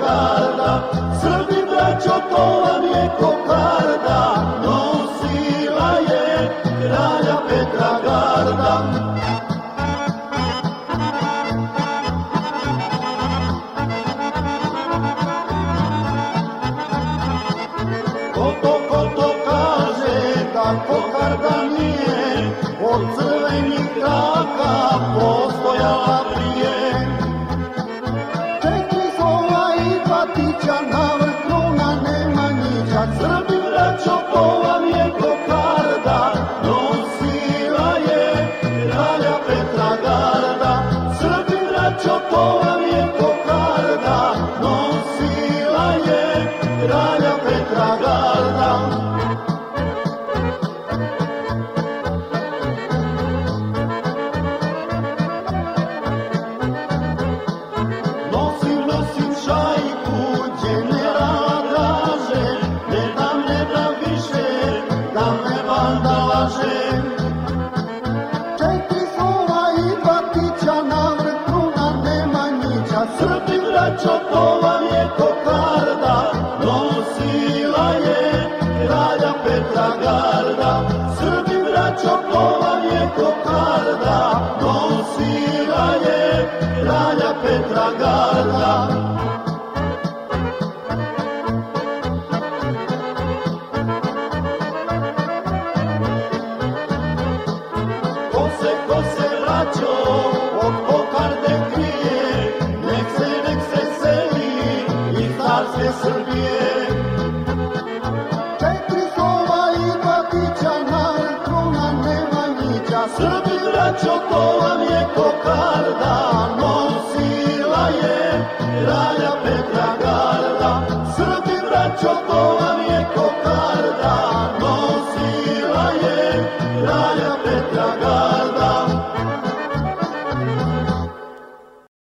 garda, Srbi braćo to vam je kokarda, nosila je kralja Petra garda. kokarda nije. Od crvenih kraka postojala me valjda laže. Četiri i dva tića na vrhu na Srbi braćo, to vam je kokarda, nosila je kralja Petra Garda. Srbi je kokarda, nosila je kralja Petra Garda. A Srbi braćo to vam je kokarda Nosila je kralja Petra Garda. Srbi braćo to vam je kokarda Nosila je kralja Petra Garda.